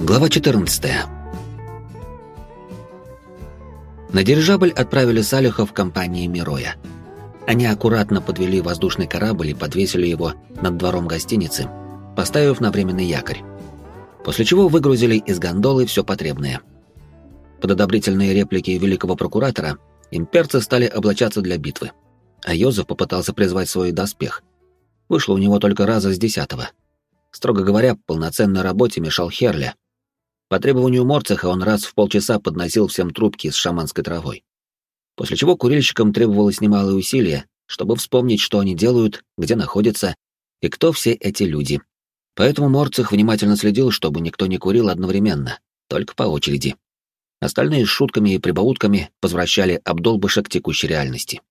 Глава 14. На дирижабль отправили Салиха в компании Мироя. Они аккуратно подвели воздушный корабль и подвесили его над двором гостиницы, поставив на временный якорь. После чего выгрузили из гондолы все потребное. Под одобрительные реплики великого прокуратора имперцы стали облачаться для битвы, а Йозеф попытался призвать свой доспех. Вышло у него только раза с десятого. Строго говоря, полноценной работе мешал Херля. По требованию Морцеха он раз в полчаса подносил всем трубки с шаманской травой. После чего курильщикам требовалось немалое усилие, чтобы вспомнить, что они делают, где находятся и кто все эти люди. Поэтому Морцех внимательно следил, чтобы никто не курил одновременно, только по очереди. Остальные с шутками и прибаутками возвращали обдолбышек текущей реальности.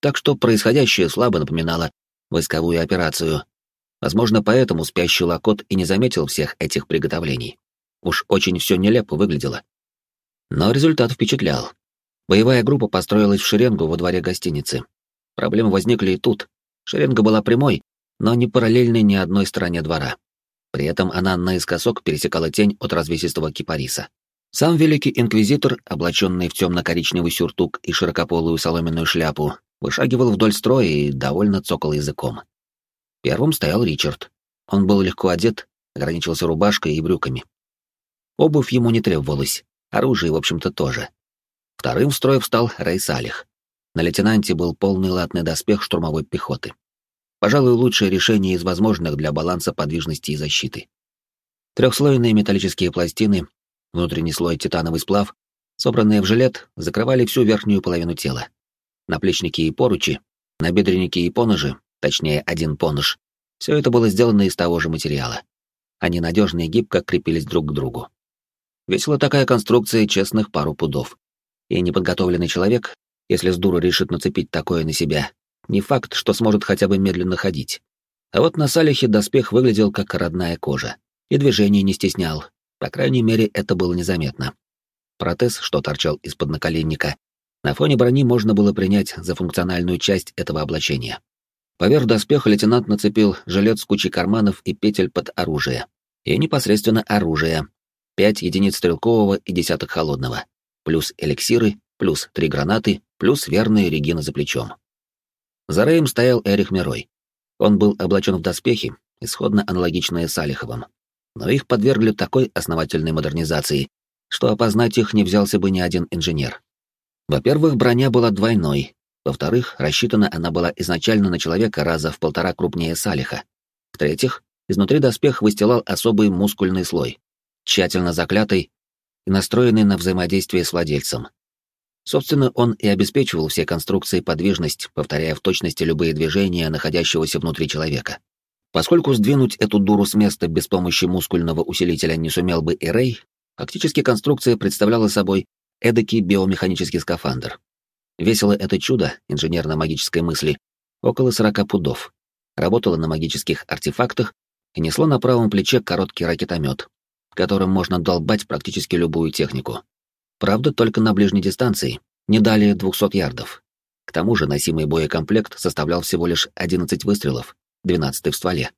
Так что происходящее слабо напоминало войсковую операцию, Возможно, поэтому спящий Лакот и не заметил всех этих приготовлений. Уж очень все нелепо выглядело. Но результат впечатлял. Боевая группа построилась в шеренгу во дворе гостиницы. Проблемы возникли и тут. Шеренга была прямой, но не параллельной ни одной стороне двора. При этом она наискосок пересекала тень от развесистого кипариса. Сам великий инквизитор, облаченный в темно-коричневый сюртук и широкополую соломенную шляпу, вышагивал вдоль строя и довольно цокал языком. Первым стоял Ричард. Он был легко одет, ограничился рубашкой и брюками. Обувь ему не требовалась, оружие, в общем-то, тоже. Вторым в строй встал Рэй Салих. На лейтенанте был полный латный доспех штурмовой пехоты. Пожалуй, лучшее решение из возможных для баланса подвижности и защиты. Трехслойные металлические пластины, внутренний слой титановый сплав, собранные в жилет, закрывали всю верхнюю половину тела. Наплечники и поручи, набедренники и поножи точнее один понож, все это было сделано из того же материала. Они надежно и гибко крепились друг к другу. Весила такая конструкция честных пару пудов. И неподготовленный человек, если с дуру решит нацепить такое на себя, не факт, что сможет хотя бы медленно ходить. А вот на Салихе доспех выглядел как родная кожа, и движений не стеснял, по крайней мере, это было незаметно. Протез, что торчал из-под наколенника, на фоне брони можно было принять за функциональную часть этого облачения. Поверх доспеха лейтенант нацепил жилет с кучей карманов и петель под оружие. И непосредственно оружие. Пять единиц стрелкового и десяток холодного. Плюс эликсиры, плюс три гранаты, плюс верные Регина за плечом. За Рэем стоял Эрих Мирой. Он был облачен в доспехи, исходно аналогичные Салиховым. Но их подвергли такой основательной модернизации, что опознать их не взялся бы ни один инженер. Во-первых, броня была двойной, во-вторых, рассчитана она была изначально на человека раза в полтора крупнее Салиха. В-третьих, изнутри доспех выстилал особый мускульный слой, тщательно заклятый и настроенный на взаимодействие с владельцем. Собственно, он и обеспечивал все конструкции подвижность, повторяя в точности любые движения находящегося внутри человека. Поскольку сдвинуть эту дуру с места без помощи мускульного усилителя не сумел бы и Рэй, фактически конструкция представляла собой эдакий биомеханический скафандр. Весило это чудо инженерно-магической мысли около сорока пудов. Работало на магических артефактах и несло на правом плече короткий ракетомет, которым можно долбать практически любую технику. Правда, только на ближней дистанции, не далее 200 ярдов. К тому же носимый боекомплект составлял всего лишь 11 выстрелов, 12 в стволе.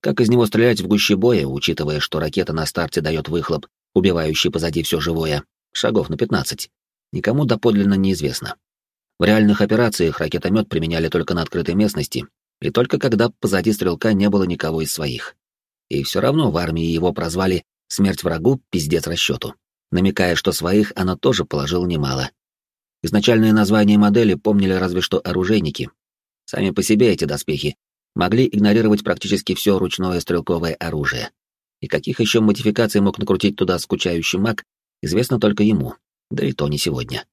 Как из него стрелять в гуще боя, учитывая, что ракета на старте дает выхлоп, убивающий позади все живое, шагов на 15, никому доподлинно неизвестно. В реальных операциях ракетомет применяли только на открытой местности, и только когда позади стрелка не было никого из своих. И все равно в армии его прозвали «смерть врагу, пиздец расчету», намекая, что своих она тоже положила немало. Изначальные названия модели помнили разве что оружейники. Сами по себе эти доспехи могли игнорировать практически все ручное стрелковое оружие. И каких еще модификаций мог накрутить туда скучающий маг, известно только ему, да и то не сегодня.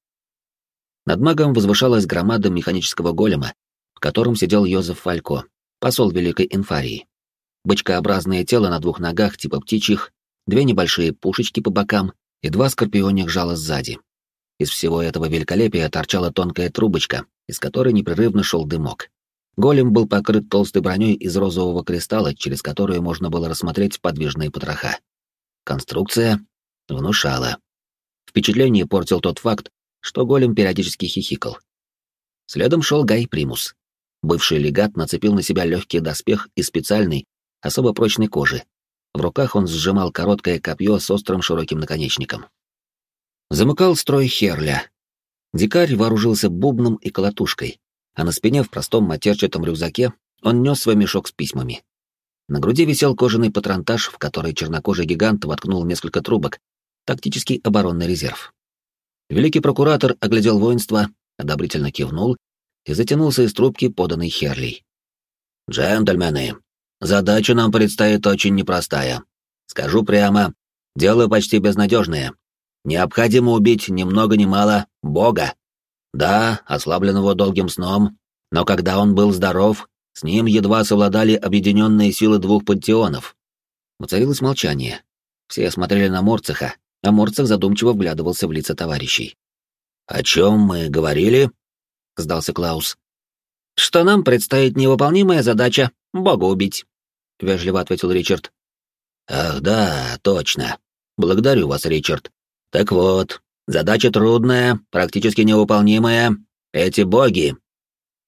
Над магом возвышалась громада механического голема, в котором сидел Йозеф Фалько, посол Великой Инфарии. Бочкообразное тело на двух ногах типа птичьих, две небольшие пушечки по бокам и два скорпионих жала сзади. Из всего этого великолепия торчала тонкая трубочка, из которой непрерывно шел дымок. Голем был покрыт толстой броней из розового кристалла, через которую можно было рассмотреть подвижные потроха. Конструкция внушала. Впечатление портил тот факт, что голем периодически хихикал. Следом шел Гай Примус. Бывший легат нацепил на себя легкий доспех из специальной, особо прочной кожи, В руках он сжимал короткое копье с острым широким наконечником. Замыкал строй Херля. Дикарь вооружился бубном и колотушкой, а на спине в простом матерчатом рюкзаке он нес свой мешок с письмами. На груди висел кожаный патронтаж, в который чернокожий гигант воткнул несколько трубок, тактический оборонный резерв. Великий прокуратор оглядел воинство, одобрительно кивнул и затянулся из трубки, поданной Херлей. «Джентльмены, задача нам предстоит очень непростая. Скажу прямо, дело почти безнадежное. Необходимо убить ни много ни мало Бога. Да, ослабленного долгим сном, но когда он был здоров, с ним едва совладали объединенные силы двух пантеонов. Воцарилось молчание. Все смотрели на Морцеха, а Морцех задумчиво вглядывался в лица товарищей. «О чем мы говорили?» — сдался Клаус. «Что нам предстоит невыполнимая задача — Бога убить», — вежливо ответил Ричард. «Ах, да, точно. Благодарю вас, Ричард. Так вот, задача трудная, практически невыполнимая. Эти боги.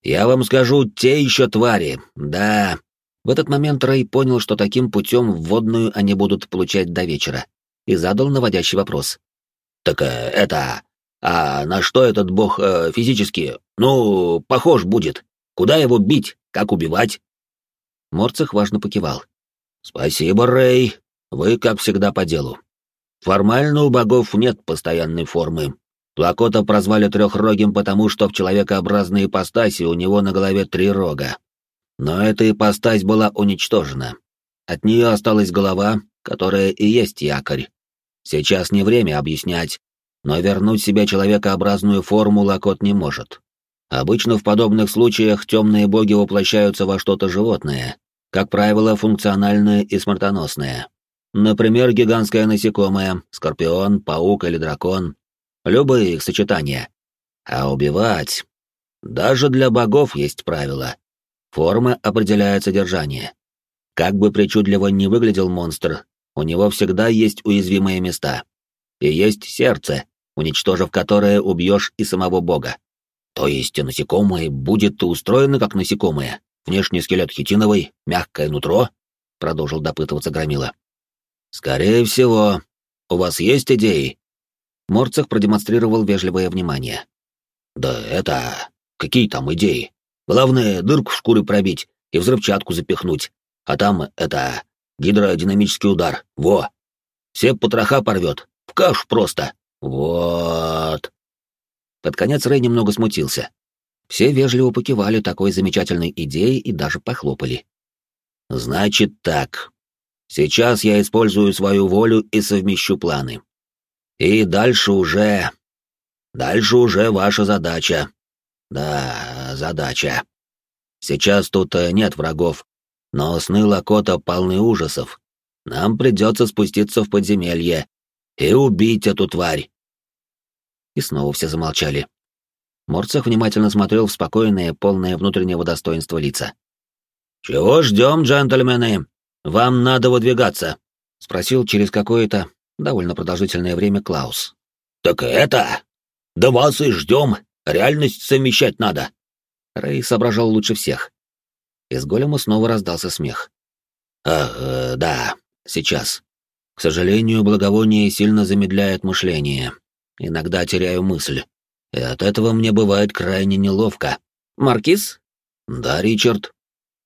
Я вам скажу, те еще твари, да». В этот момент Рэй понял, что таким путем вводную они будут получать до вечера, и задал наводящий вопрос. «Так э, это... А на что этот бог э, физически, ну, похож будет? Куда его бить? Как убивать?» Морцех важно покивал. «Спасибо, Рэй. Вы, как всегда, по делу. Формально у богов нет постоянной формы. Лакота прозвали трехрогим, потому что в человекообразной ипостаси у него на голове три рога. Но эта ипостась была уничтожена. От нее осталась голова, которая и есть якорь. Сейчас не время объяснять, но вернуть себе человекообразную форму Лакот не может. Обычно в подобных случаях темные боги воплощаются во что-то животное, как правило, функциональное и смертоносное. Например, гигантское насекомое, скорпион, паук или дракон. Любые их сочетания. А убивать... Даже для богов есть правила. Форма определяет содержание. Как бы причудливо ни выглядел монстр, у него всегда есть уязвимые места. И есть сердце, уничтожив которое убьешь и самого бога. То есть насекомое будет устроено как насекомое, внешний скелет хитиновый, мягкое нутро? Продолжил допытываться Громила. «Скорее всего. У вас есть идеи?» Морцех продемонстрировал вежливое внимание. «Да это... Какие там идеи? Главное, дырку в шкуре пробить и взрывчатку запихнуть. А там, это... Гидродинамический удар. Во! Все потроха порвет. В кашу просто. Вот!» Под конец Рэй немного смутился. Все вежливо покивали такой замечательной идеей и даже похлопали. «Значит так. Сейчас я использую свою волю и совмещу планы. И дальше уже... Дальше уже ваша задача. Да, задача. Сейчас тут э, нет врагов, но сны Лакота полны ужасов. Нам придется спуститься в подземелье и убить эту тварь. И снова все замолчали. Морцех внимательно смотрел в спокойное, полное внутреннего достоинства лица. «Чего ждем, джентльмены?» «Вам надо выдвигаться», — спросил через какое-то довольно продолжительное время Клаус. «Так это... Да вас и ждем. Реальность совмещать надо». Рэй соображал лучше всех. Из голема снова раздался смех. «Ах, э, да, сейчас. К сожалению, благовоние сильно замедляет мышление. Иногда теряю мысль. И от этого мне бывает крайне неловко». «Маркиз?» «Да, Ричард».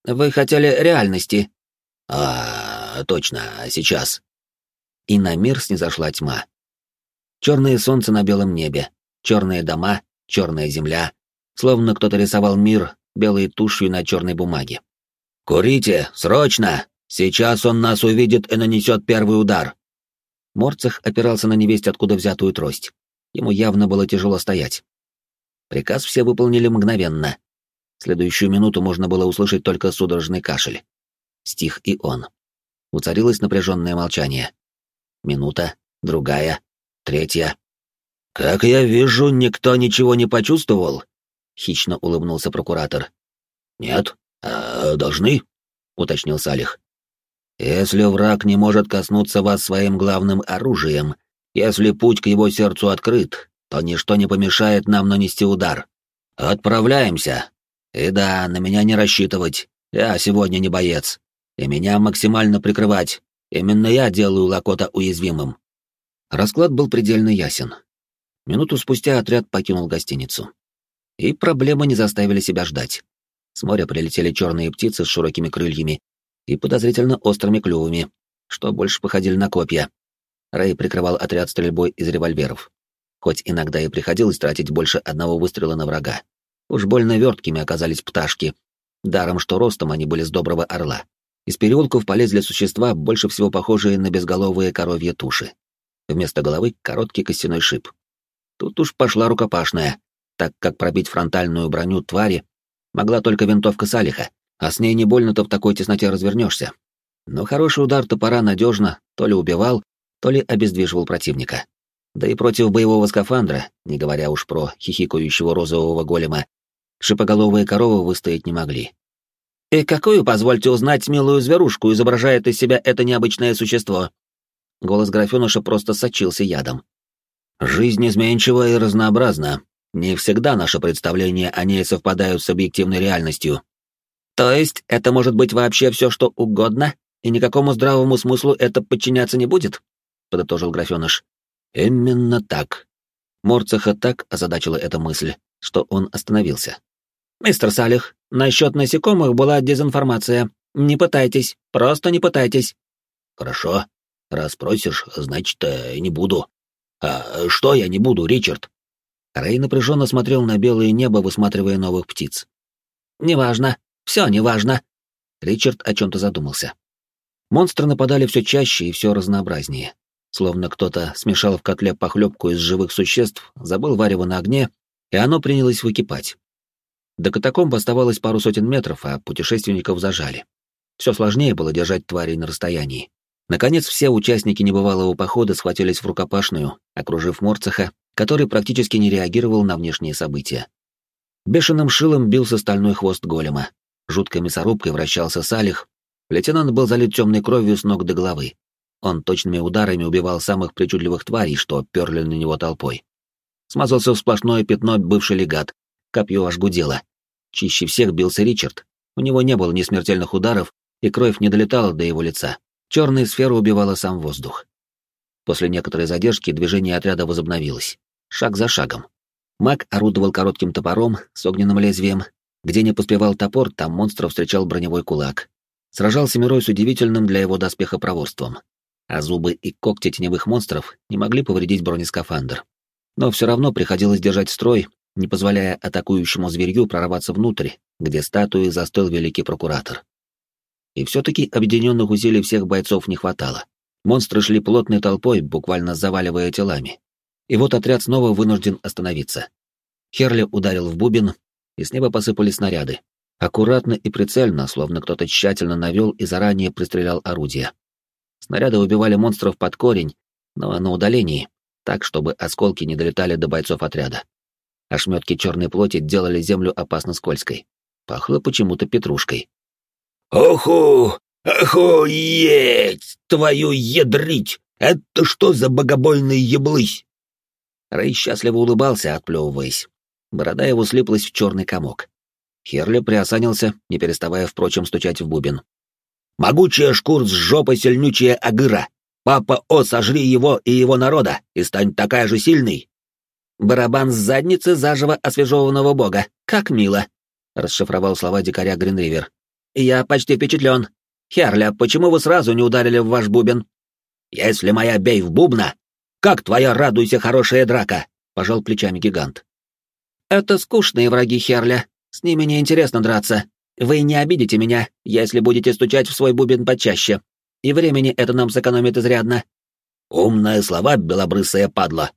«Вы хотели реальности?» А, точно, сейчас. И на мир снизошла тьма. Черное солнце на белом небе, черные дома, черная земля, словно кто-то рисовал мир белой тушью на черной бумаге. «Курите, срочно! Сейчас он нас увидит и нанесет первый удар!» Морцех опирался на невесть, откуда взятую трость. Ему явно было тяжело стоять. Приказ все выполнили мгновенно. Следующую минуту можно было услышать только судорожный кашель стих и он. Уцарилось напряженное молчание. Минута, другая, третья. «Как я вижу, никто ничего не почувствовал?» — хищно улыбнулся прокуратор. «Нет? А должны?» — уточнил Салих. «Если враг не может коснуться вас своим главным оружием, если путь к его сердцу открыт, то ничто не помешает нам нанести удар. Отправляемся. И да, на меня не рассчитывать. Я сегодня не боец и меня максимально прикрывать, Именно я делаю Лакота уязвимым. Расклад был предельно ясен. Минуту спустя отряд покинул гостиницу. И проблемы не заставили себя ждать. С моря прилетели черные птицы с широкими крыльями и подозрительно острыми клювами, что больше походили на копья. Рэй прикрывал отряд стрельбой из револьверов. Хоть иногда и приходилось тратить больше одного выстрела на врага. Уж больно верткими оказались пташки. Даром, что ростом они были с доброго орла. Из переулков полезли существа, больше всего похожие на безголовые коровьи туши. Вместо головы — короткий костяной шип. Тут уж пошла рукопашная, так как пробить фронтальную броню твари могла только винтовка Салиха, а с ней не больно-то в такой тесноте развернешься. Но хороший удар топора надежно то ли убивал, то ли обездвиживал противника. Да и против боевого скафандра, не говоря уж про хихикающего розового голема, шипоголовые коровы выстоять не могли. «И какую, позвольте узнать, милую зверушку изображает из себя это необычное существо?» Голос графеныша просто сочился ядом. «Жизнь изменчива и разнообразна. Не всегда наши представления о ней совпадают с объективной реальностью». «То есть это может быть вообще все, что угодно, и никакому здравому смыслу это подчиняться не будет?» — подытожил графеныш. «Именно так». Морцеха так озадачила эта мысль, что он остановился. «Мистер Салих, насчет насекомых была дезинформация. Не пытайтесь, просто не пытайтесь». «Хорошо. Раз просишь, значит, э, не буду». «А что я не буду, Ричард?» Рэй напряженно смотрел на белое небо, высматривая новых птиц. «Неважно. Все неважно». Ричард о чем-то задумался. Монстры нападали все чаще и все разнообразнее. Словно кто-то смешал в котле похлебку из живых существ, забыл варево на огне, и оно принялось выкипать. До катакомб оставалось пару сотен метров, а путешественников зажали. Все сложнее было держать тварей на расстоянии. Наконец, все участники небывалого похода схватились в рукопашную, окружив Морцеха, который практически не реагировал на внешние события. Бешеным шилом бился стальной хвост голема. Жуткой мясорубкой вращался Салих. Лейтенант был залит темной кровью с ног до головы. Он точными ударами убивал самых причудливых тварей, что перли на него толпой. Смазался в сплошное пятно бывший легат, копье аж гудело. Чище всех бился Ричард. У него не было ни смертельных ударов, и кровь не долетала до его лица. Черная сфера убивала сам воздух. После некоторой задержки движение отряда возобновилось. Шаг за шагом. Маг орудовал коротким топором с огненным лезвием. Где не поспевал топор, там монстров встречал броневой кулак. Сражался Мирой с удивительным для его доспеха проворством. А зубы и когти теневых монстров не могли повредить бронескафандр. Но все равно приходилось держать строй не позволяя атакующему зверью прорваться внутрь, где статуей застыл великий прокуратор. И все-таки объединенных усилий всех бойцов не хватало. Монстры шли плотной толпой, буквально заваливая телами. И вот отряд снова вынужден остановиться. Херли ударил в бубен, и с неба посыпались снаряды. Аккуратно и прицельно, словно кто-то тщательно навел и заранее пристрелял орудие. Снаряды убивали монстров под корень, но на удалении, так, чтобы осколки не долетали до бойцов отряда. Ошметки черной плоти делали землю опасно скользкой. Пахло почему-то петрушкой. «Оху! Охуеть! Твою ядрить! Это что за богобойный еблысь?» Рэй счастливо улыбался, отплевываясь. Борода его слиплась в черный комок. Херли приосанился, не переставая, впрочем, стучать в бубен. «Могучая шкур с жопой сильнючая агыра! Папа, о, сожри его и его народа, и стань такая же сильной!» «Барабан с задницы заживо освежеванного бога. Как мило!» — расшифровал слова дикаря Гринривер. «Я почти впечатлен. Херля, почему вы сразу не ударили в ваш бубен?» «Если моя бей в бубна, как твоя радуйся хорошая драка?» — пожал плечами гигант. «Это скучные враги Херля. С ними неинтересно драться. Вы не обидите меня, если будете стучать в свой бубен почаще. И времени это нам сэкономит изрядно». «Умные слова, белобрысая падла.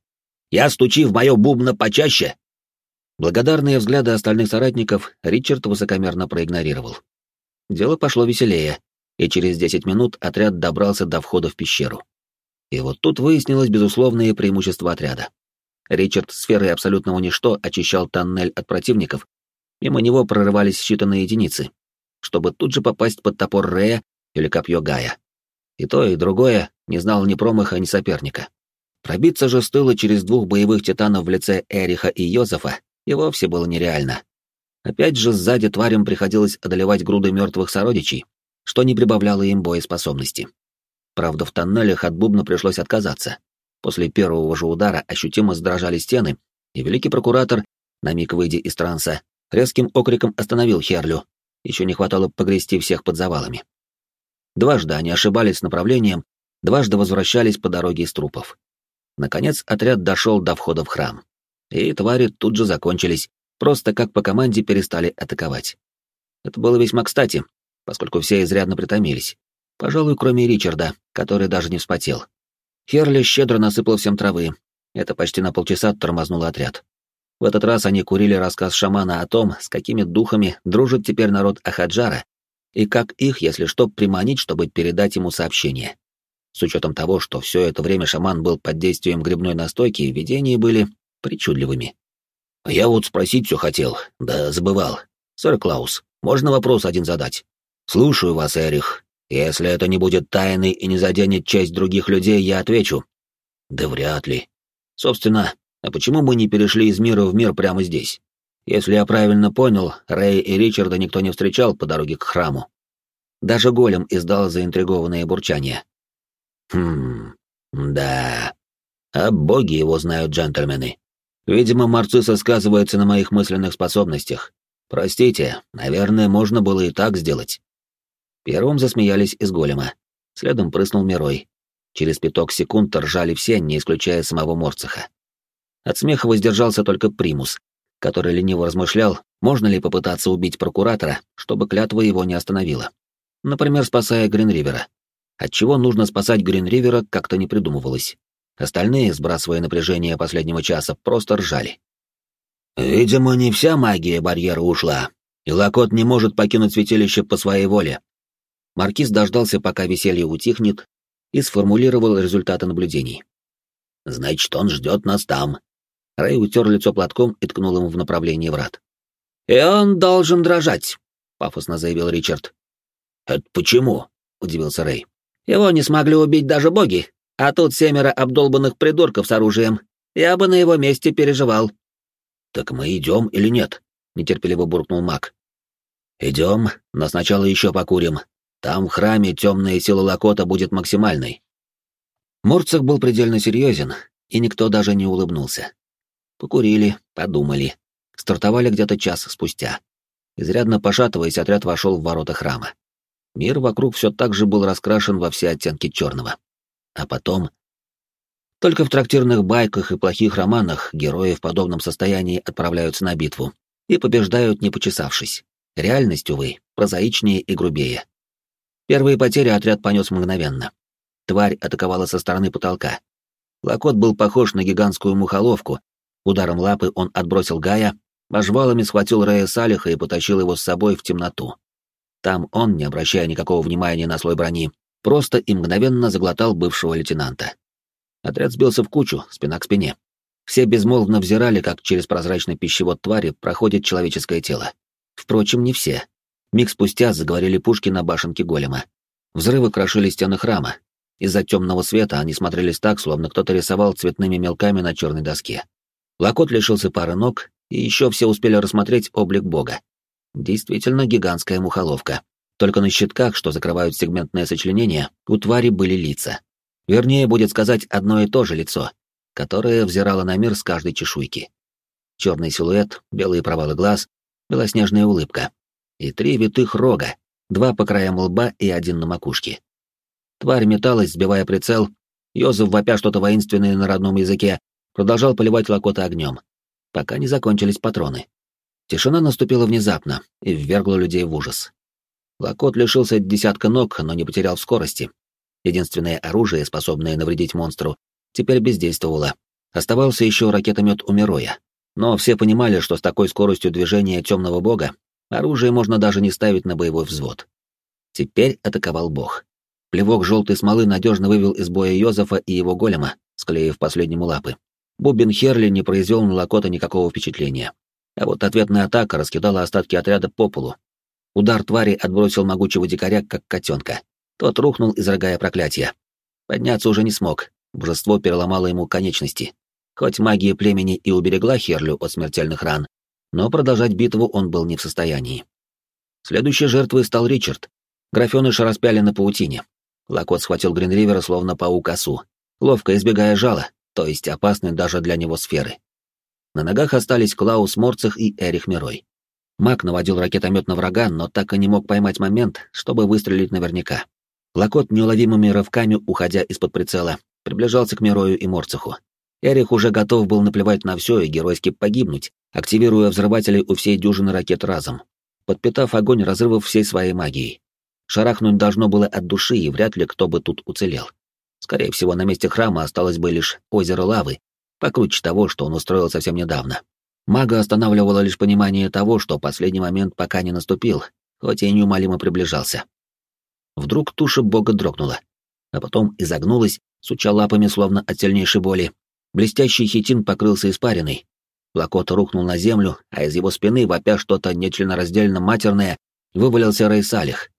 Я стучи в мое бубно почаще!» Благодарные взгляды остальных соратников Ричард высокомерно проигнорировал. Дело пошло веселее, и через десять минут отряд добрался до входа в пещеру. И вот тут выяснилось безусловное преимущество отряда. Ричард сферой абсолютного ничто очищал тоннель от противников, мимо него прорывались считанные единицы, чтобы тут же попасть под топор Рея или копье Гая. И то, и другое не знал ни промаха, ни соперника. Пробиться же с тыла через двух боевых титанов в лице Эриха и Йозефа и вовсе было нереально. Опять же сзади тварям приходилось одолевать груды мертвых сородичей, что не прибавляло им боеспособности. Правда, в тоннелях от бубна пришлось отказаться. После первого же удара ощутимо задрожали стены, и великий прокуратор, на миг выйдя из транса, резким окриком остановил Херлю. Еще не хватало погрести всех под завалами. Дважды они ошибались с направлением, дважды возвращались по дороге из трупов. Наконец отряд дошел до входа в храм. И твари тут же закончились, просто как по команде перестали атаковать. Это было весьма кстати, поскольку все изрядно притомились. Пожалуй, кроме Ричарда, который даже не вспотел. Херли щедро насыпал всем травы. Это почти на полчаса тормознуло отряд. В этот раз они курили рассказ шамана о том, с какими духами дружит теперь народ Ахаджара, и как их, если что, приманить, чтобы передать ему сообщение. С учетом того, что все это время шаман был под действием грибной настойки, видения были причудливыми. «Я вот спросить все хотел, да забывал. Сэр Клаус, можно вопрос один задать?» «Слушаю вас, Эрих. Если это не будет тайной и не заденет честь других людей, я отвечу». «Да вряд ли. Собственно, а почему мы не перешли из мира в мир прямо здесь? Если я правильно понял, Рэй и Ричарда никто не встречал по дороге к храму. Даже голем издал заинтригованное бурчание. Хм, да. А боги его знают, джентльмены. Видимо, Марциса сказывается на моих мысленных способностях. Простите, наверное, можно было и так сделать. Первым засмеялись из голема. Следом прыснул Мирой. Через пяток секунд ржали все, не исключая самого Морцеха. От смеха воздержался только Примус, который лениво размышлял, можно ли попытаться убить прокуратора, чтобы клятва его не остановила. Например, спасая Гринривера. Отчего нужно спасать Гринривера, как-то не придумывалось. Остальные, сбрасывая напряжение последнего часа, просто ржали. «Видимо, не вся магия барьера ушла, и Лакот не может покинуть святилище по своей воле». Маркиз дождался, пока веселье утихнет, и сформулировал результаты наблюдений. «Значит, он ждет нас там, Рэй утер лицо платком и ткнул ему в направлении врат. «И он должен дрожать», — пафосно заявил Ричард. «Это почему?» — удивился Рэй. «Его не смогли убить даже боги, а тут семеро обдолбанных придурков с оружием. Я бы на его месте переживал». «Так мы идем или нет?» — нетерпеливо буркнул маг. «Идем, но сначала еще покурим. Там в храме темная сила Лакота будет максимальной». Мурцах был предельно серьезен, и никто даже не улыбнулся. Покурили, подумали. Стартовали где-то час спустя. Изрядно пошатываясь, отряд вошел в ворота храма. Мир вокруг все так же был раскрашен во все оттенки черного. А потом... Только в трактирных байках и плохих романах герои в подобном состоянии отправляются на битву и побеждают, не почесавшись. Реальность, увы, прозаичнее и грубее. Первые потери отряд понес мгновенно. Тварь атаковала со стороны потолка. Лакот был похож на гигантскую мухоловку, Ударом лапы он отбросил Гая, а жвалами схватил Рея Салиха и потащил его с собой в темноту. Там он, не обращая никакого внимания на слой брони, просто и мгновенно заглотал бывшего лейтенанта. Отряд сбился в кучу, спина к спине. Все безмолвно взирали, как через прозрачный пищевод твари проходит человеческое тело. Впрочем, не все. Миг спустя заговорили пушки на башенке голема. Взрывы крошили стены храма. Из-за темного света они смотрелись так, словно кто-то рисовал цветными мелками на черной доске. Лакот лишился пары ног, и еще все успели рассмотреть облик бога. Действительно гигантская мухоловка. Только на щитках, что закрывают сегментное сочленение, у твари были лица. Вернее, будет сказать одно и то же лицо, которое взирало на мир с каждой чешуйки. Черный силуэт, белые провалы глаз, белоснежная улыбка. И три витых рога, два по краям лба и один на макушке. Тварь металась, сбивая прицел. Йозеф, вопя что-то воинственное на родном языке, продолжал поливать Лакота огнем, пока не закончились патроны. Тишина наступила внезапно и ввергла людей в ужас. Лакот лишился десятка ног, но не потерял в скорости. Единственное оружие, способное навредить монстру, теперь бездействовало. Оставался еще ракетомет у Мироя. Но все понимали, что с такой скоростью движения темного бога оружие можно даже не ставить на боевой взвод. Теперь атаковал бог. Плевок желтой смолы надежно вывел из боя Йозефа и его голема, склеив последнему лапы. Бубин Херли не произвел на Лакота никакого впечатления. А вот ответная атака раскидала остатки отряда по полу. Удар твари отбросил могучего дикаря, как котенка. Тот рухнул, изрыгая проклятие. Подняться уже не смог, божество переломало ему конечности. Хоть магия племени и уберегла Херлю от смертельных ран, но продолжать битву он был не в состоянии. Следующей жертвой стал Ричард. Графеныша распяли на паутине. Лакот схватил Гринривера словно паук осу, ловко избегая жала, то есть опасной даже для него сферы. На ногах остались Клаус Морцех и Эрих Мирой. Маг наводил ракетомет на врага, но так и не мог поймать момент, чтобы выстрелить наверняка. Лакот неуловимыми рывками, уходя из-под прицела, приближался к Мирою и Морцеху. Эрих уже готов был наплевать на все и геройски погибнуть, активируя взрыватели у всей дюжины ракет разом, подпитав огонь разрывов всей своей магией. Шарахнуть должно было от души, и вряд ли кто бы тут уцелел. Скорее всего, на месте храма осталось бы лишь озеро лавы, покруче того, что он устроил совсем недавно. Мага останавливало лишь понимание того, что последний момент пока не наступил, хоть и неумолимо приближался. Вдруг туша бога дрогнула, а потом изогнулась, суча лапами словно от сильнейшей боли. Блестящий хитин покрылся испариной. Лакот рухнул на землю, а из его спины, вопя что-то нечленораздельно матерное, вывалился Рейсалих.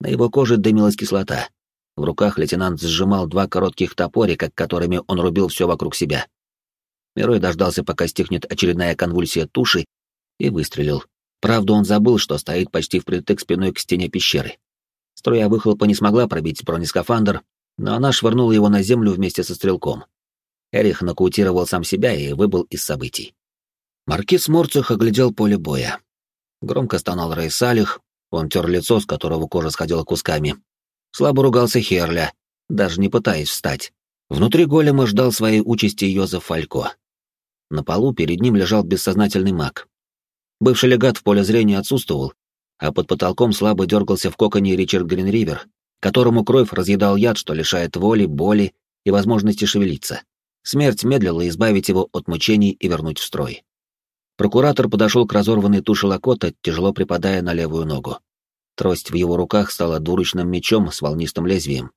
На его коже дымилась кислота. В руках лейтенант сжимал два коротких топорика, которыми он рубил все вокруг себя. Мирой дождался, пока стихнет очередная конвульсия туши, и выстрелил. Правда, он забыл, что стоит почти впритык спиной к стене пещеры. Струя выхлопа не смогла пробить бронескафандр, но она швырнула его на землю вместе со стрелком. Эрих нокаутировал сам себя и выбыл из событий. Маркиз Морцех оглядел поле боя. Громко стонал Рейсалих, он тер лицо, с которого кожа сходила кусками. Слабо ругался Херля, даже не пытаясь встать. Внутри голема ждал своей участи Йозеф Фалько. На полу перед ним лежал бессознательный маг. Бывший легат в поле зрения отсутствовал, а под потолком слабо дергался в коконе Ричард Гринривер, которому кровь разъедал яд, что лишает воли, боли и возможности шевелиться. Смерть медлила избавить его от мучений и вернуть в строй. Прокуратор подошел к разорванной туше Лакота, тяжело припадая на левую ногу. Трость в его руках стала дурочным мечом с волнистым лезвием.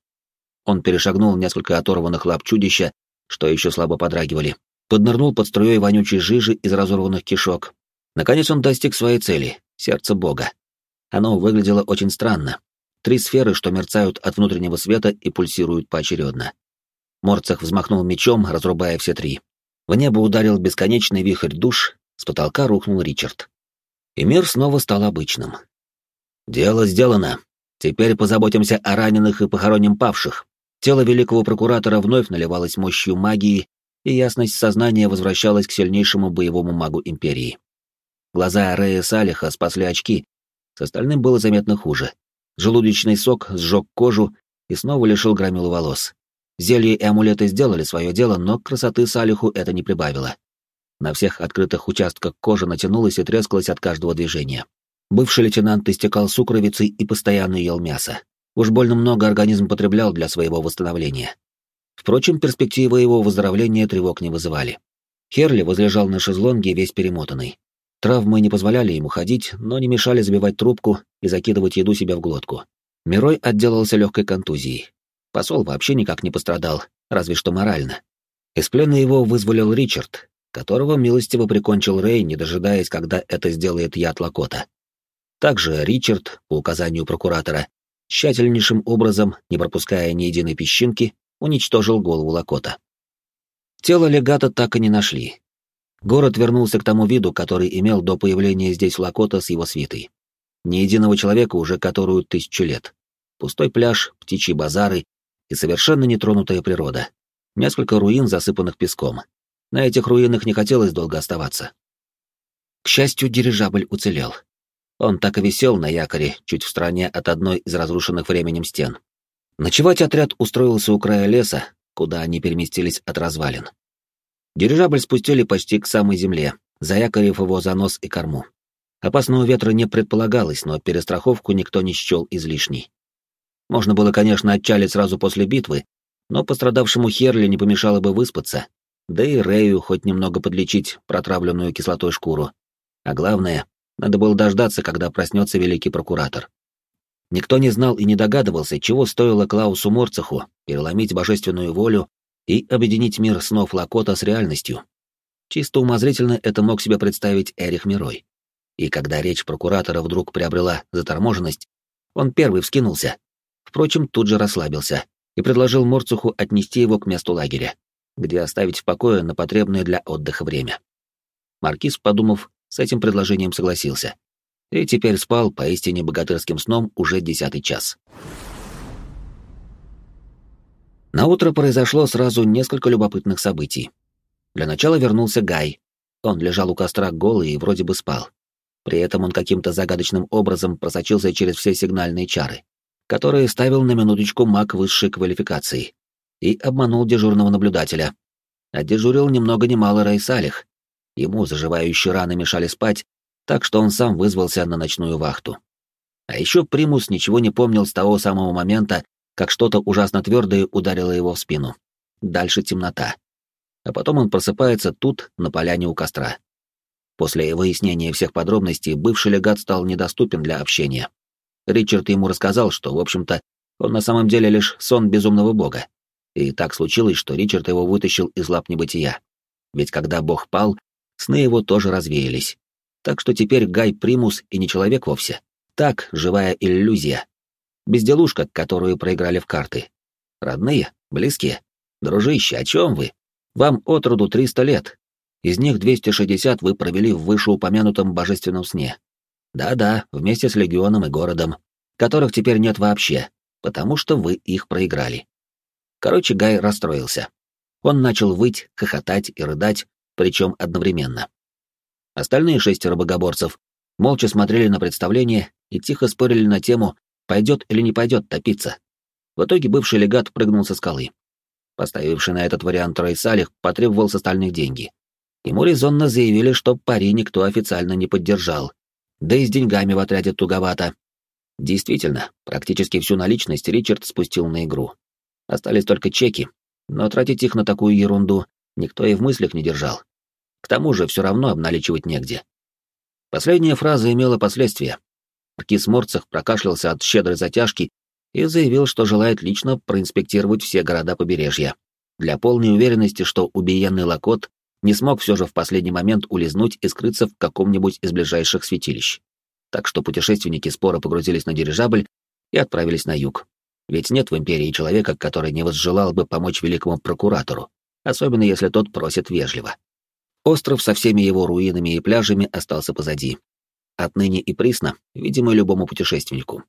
Он перешагнул несколько оторванных лап чудища, что еще слабо подрагивали, поднырнул под струей вонючей жижи из разорванных кишок. Наконец он достиг своей цели — сердца бога. Оно выглядело очень странно. Три сферы, что мерцают от внутреннего света и пульсируют поочередно. Морцах взмахнул мечом, разрубая все три. В небо ударил бесконечный вихрь душ, с потолка рухнул Ричард. И мир снова стал обычным. «Дело сделано. Теперь позаботимся о раненых и похороним павших». Тело великого прокуратора вновь наливалось мощью магии, и ясность сознания возвращалась к сильнейшему боевому магу Империи. Глаза Рея Салиха спасли очки, с остальным было заметно хуже. Желудочный сок сжег кожу и снова лишил громилу волос. Зелье и амулеты сделали свое дело, но красоты Салиху это не прибавило. На всех открытых участках кожа натянулась и трескалась от каждого движения. Бывший лейтенант истекал сукровицей и постоянно ел мясо. Уж больно много организм потреблял для своего восстановления. Впрочем, перспективы его выздоровления тревог не вызывали. Херли возлежал на шезлонге весь перемотанный. Травмы не позволяли ему ходить, но не мешали забивать трубку и закидывать еду себе в глотку. Мирой отделался легкой контузией. Посол вообще никак не пострадал, разве что морально. Из плена его вызволил Ричард, которого милостиво прикончил Рэй, не дожидаясь, когда это сделает яд Лакота. Также Ричард, по указанию прокуратора, тщательнейшим образом, не пропуская ни единой песчинки, уничтожил голову Лакота. Тело легата так и не нашли. Город вернулся к тому виду, который имел до появления здесь Лакота с его свитой. Ни единого человека уже которую тысячу лет. Пустой пляж, птичьи базары и совершенно нетронутая природа. Несколько руин, засыпанных песком. На этих руинах не хотелось долго оставаться. К счастью, дирижабль уцелел. Он так и висел на якоре, чуть в стороне от одной из разрушенных временем стен. Ночевать отряд устроился у края леса, куда они переместились от развалин. Дирижабль спустили почти к самой земле, заякорив его за нос и корму. Опасного ветра не предполагалось, но перестраховку никто не счел излишней. Можно было, конечно, отчалить сразу после битвы, но пострадавшему Херли не помешало бы выспаться, да и Рэю хоть немного подлечить протравленную кислотой шкуру. А главное, надо было дождаться, когда проснется великий прокуратор. Никто не знал и не догадывался, чего стоило Клаусу Морцеху переломить божественную волю и объединить мир снов Лакота с реальностью. Чисто умозрительно это мог себе представить Эрих Мирой. И когда речь прокуратора вдруг приобрела заторможенность, он первый вскинулся. Впрочем, тут же расслабился и предложил Морцуху отнести его к месту лагеря, где оставить в покое на потребное для отдыха время. Маркиз, подумав, с этим предложением согласился и теперь спал поистине богатырским сном уже десятый час. На утро произошло сразу несколько любопытных событий. Для начала вернулся Гай. Он лежал у костра голый и вроде бы спал. При этом он каким-то загадочным образом просочился через все сигнальные чары, которые ставил на минуточку маг высшей квалификации, и обманул дежурного наблюдателя. А дежурил ни много ни мало Рэй Салих. Ему заживающие раны мешали спать, так что он сам вызвался на ночную вахту. А еще Примус ничего не помнил с того самого момента, как что-то ужасно твердое ударило его в спину. Дальше темнота. А потом он просыпается тут, на поляне у костра. После выяснения всех подробностей бывший легат стал недоступен для общения. Ричард ему рассказал, что, в общем-то, он на самом деле лишь сон безумного бога. И так случилось, что Ричард его вытащил из лап небытия. Ведь когда бог пал, сны его тоже развеялись. Так что теперь Гай Примус и не человек вовсе. Так, живая иллюзия. Безделушка, которую проиграли в карты. Родные? Близкие? Дружище, о чем вы? Вам от роду 300 лет. Из них 260 вы провели в вышеупомянутом божественном сне. Да-да, вместе с легионом и городом, которых теперь нет вообще, потому что вы их проиграли. Короче, Гай расстроился. Он начал выть, хохотать и рыдать, причем одновременно. Остальные шестеро богоборцев молча смотрели на представление и тихо спорили на тему, пойдет или не пойдет топиться. В итоге бывший легат прыгнул со скалы. Поставивший на этот вариант Рой потребовал с остальных деньги. Ему резонно заявили, что пари никто официально не поддержал. Да и с деньгами в отряде туговато. Действительно, практически всю наличность Ричард спустил на игру. Остались только чеки, но тратить их на такую ерунду никто и в мыслях не держал. К тому же все равно обналичивать негде. Последняя фраза имела последствия. Маркиз Морцах прокашлялся от щедрой затяжки и заявил, что желает лично проинспектировать все города побережья, для полной уверенности, что убиенный Лакот не смог все же в последний момент улизнуть и скрыться в каком-нибудь из ближайших святилищ. Так что путешественники споро погрузились на дирижабль и отправились на юг. Ведь нет в Империи человека, который не возжелал бы помочь великому прокуратору, особенно если тот просит вежливо. Остров со всеми его руинами и пляжами остался позади. Отныне и присно, видимо, любому путешественнику.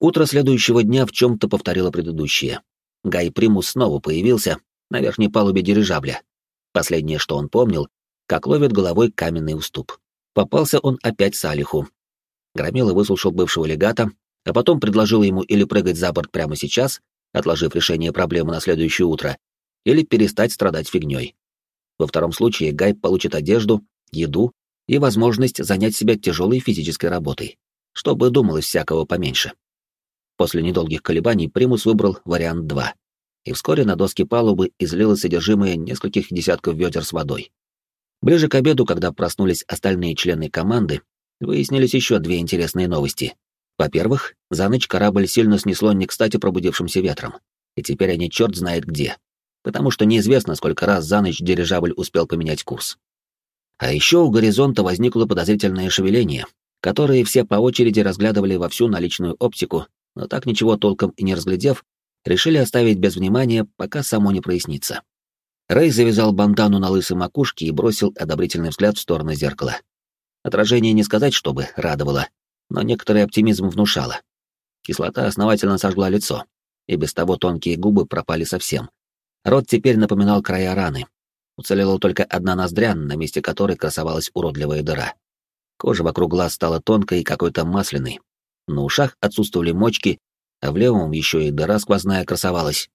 Утро следующего дня в чем-то повторило предыдущее. Гай Примус снова появился на верхней палубе дирижабля. Последнее, что он помнил, как ловит головой каменный уступ. Попался он опять Салиху. Громила выслушал бывшего легата, а потом предложил ему или прыгать за борт прямо сейчас, отложив решение проблемы на следующее утро, или перестать страдать фигней. Во втором случае Гай получит одежду, еду и возможность занять себя тяжелой физической работой, чтобы думалось всякого поменьше. После недолгих колебаний Примус выбрал вариант 2, и вскоре на доски палубы излилось содержимое нескольких десятков ведер с водой. Ближе к обеду, когда проснулись остальные члены команды, выяснились еще две интересные новости. Во-первых, за ночь корабль сильно снесло не кстати пробудившимся ветром, и теперь они черт знает где, потому что неизвестно, сколько раз за ночь дирижабль успел поменять курс. А еще у горизонта возникло подозрительное шевеление, которое все по очереди разглядывали во всю наличную оптику но так ничего толком и не разглядев, решили оставить без внимания, пока само не прояснится. Рэй завязал бандану на лысой макушке и бросил одобрительный взгляд в сторону зеркала. Отражение не сказать, чтобы радовало, но некоторый оптимизм внушало. Кислота основательно сожгла лицо, и без того тонкие губы пропали совсем. Рот теперь напоминал края раны. Уцелела только одна ноздря, на месте которой красовалась уродливая дыра. Кожа вокруг глаз стала тонкой и какой-то масляной, на ушах отсутствовали мочки, а в левом еще и дыра сквозная красовалась.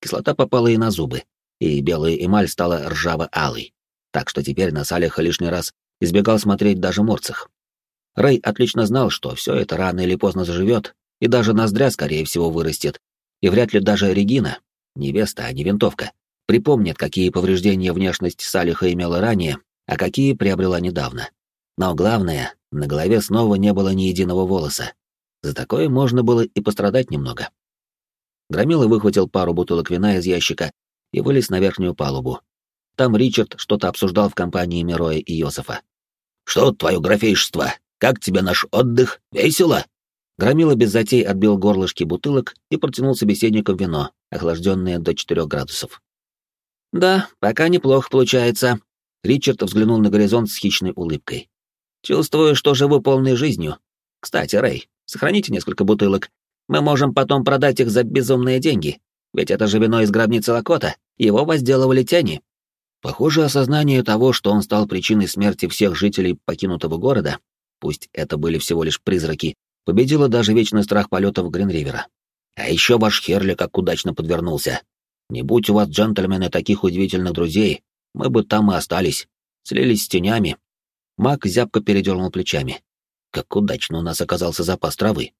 Кислота попала и на зубы, и белая эмаль стала ржаво-алой, так что теперь на Салиха лишний раз избегал смотреть даже Морцах. Рэй отлично знал, что все это рано или поздно заживет, и даже ноздря, скорее всего, вырастет, и вряд ли даже Регина, невеста, а не винтовка, припомнит, какие повреждения внешность Салиха имела ранее, а какие приобрела недавно. Но главное, на голове снова не было ни единого волоса. За такое можно было и пострадать немного. Громила выхватил пару бутылок вина из ящика и вылез на верхнюю палубу. Там Ричард что-то обсуждал в компании Мироя и Йосифа. «Что, твое графейшество? Как тебе наш отдых? Весело?» Громила без затей отбил горлышки бутылок и протянул собеседникам вино, охлажденное до 4 градусов. «Да, пока неплохо получается», — Ричард взглянул на горизонт с хищной улыбкой. Чувствую, что живу полной жизнью. Кстати, Рэй, сохраните несколько бутылок. Мы можем потом продать их за безумные деньги. Ведь это же вино из гробницы Лакота, его возделывали тени. Похоже, осознание того, что он стал причиной смерти всех жителей покинутого города, пусть это были всего лишь призраки, победило даже вечный страх полетов Гринривера. А еще ваш Херли как удачно подвернулся. Не будь у вас, джентльмены, таких удивительных друзей, мы бы там и остались, слились с тенями. Мак зябко передернул плечами. Как удачно у нас оказался запас травы.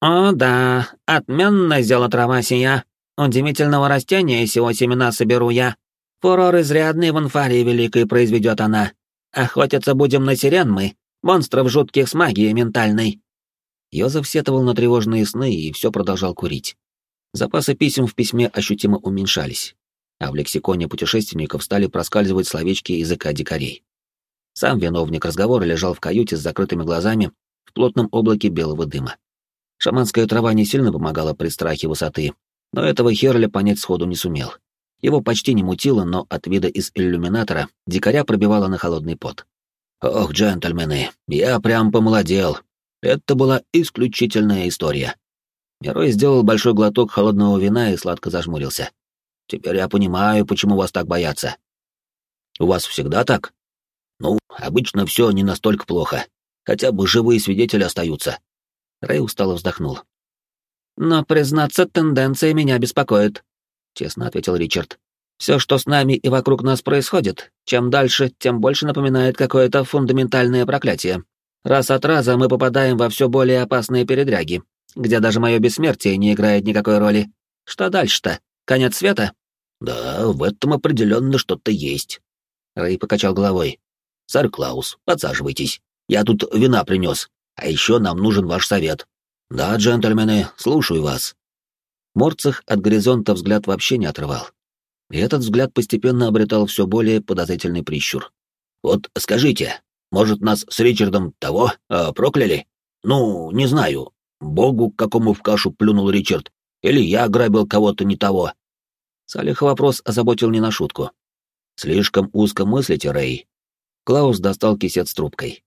«О, да, отменно зело трава сия. Удивительного растения сего семена соберу я. Фурор изрядный в инфарии великой произведет она. Охотиться будем на сирен мы, монстров жутких с магией ментальной». Йозеф сетовал на тревожные сны и все продолжал курить. Запасы писем в письме ощутимо уменьшались, а в лексиконе путешественников стали проскальзывать словечки языка дикарей. Сам виновник разговора лежал в каюте с закрытыми глазами в плотном облаке белого дыма. Шаманская трава не сильно помогала при страхе высоты, но этого Херля понять сходу не сумел. Его почти не мутило, но от вида из иллюминатора дикаря пробивало на холодный пот. «Ох, джентльмены, я прям помолодел. Это была исключительная история». Мирой сделал большой глоток холодного вина и сладко зажмурился. «Теперь я понимаю, почему вас так боятся». «У вас всегда так?» «Ну, обычно все не настолько плохо. Хотя бы живые свидетели остаются». Рэй устало вздохнул. «Но, признаться, тенденция меня беспокоит», — честно ответил Ричард. «Все, что с нами и вокруг нас происходит, чем дальше, тем больше напоминает какое-то фундаментальное проклятие. Раз от раза мы попадаем во все более опасные передряги, где даже мое бессмертие не играет никакой роли. Что дальше-то? Конец света?» «Да, в этом определенно что-то есть», — Рэй покачал головой. «Сэр Клаус, подсаживайтесь. Я тут вина принес, а еще нам нужен ваш совет». «Да, джентльмены, слушаю вас». Морцах от горизонта взгляд вообще не отрывал. И этот взгляд постепенно обретал все более подозрительный прищур. «Вот скажите, может, нас с Ричардом того э, прокляли? Ну, не знаю. Богу, какому в кашу плюнул Ричард, или я ограбил кого-то не того?» Салиха вопрос озаботил не на шутку. «Слишком узко мыслите, Рэй». Клаус достал кисет с трубкой.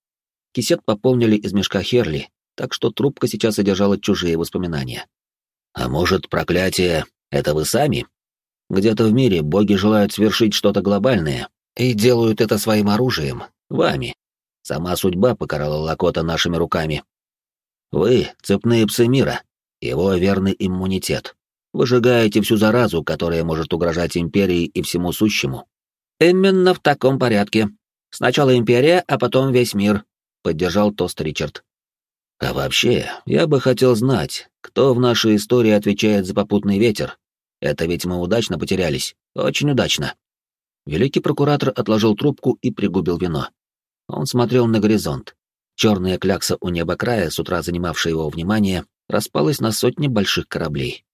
Кисет пополнили из мешка Херли, так что трубка сейчас содержала чужие воспоминания. А может, проклятие — это вы сами? Где-то в мире боги желают свершить что-то глобальное и делают это своим оружием, вами. Сама судьба покарала Лакота нашими руками. Вы — цепные псы мира, его верный иммунитет. Выжигаете всю заразу, которая может угрожать империи и всему сущему. Именно в таком порядке. Сначала империя, а потом весь мир, — поддержал тост Ричард. А вообще, я бы хотел знать, кто в нашей истории отвечает за попутный ветер. Это ведь мы удачно потерялись, очень удачно. Великий прокуратор отложил трубку и пригубил вино. Он смотрел на горизонт. Черная клякса у неба края, с утра занимавшая его внимание, распалась на сотни больших кораблей.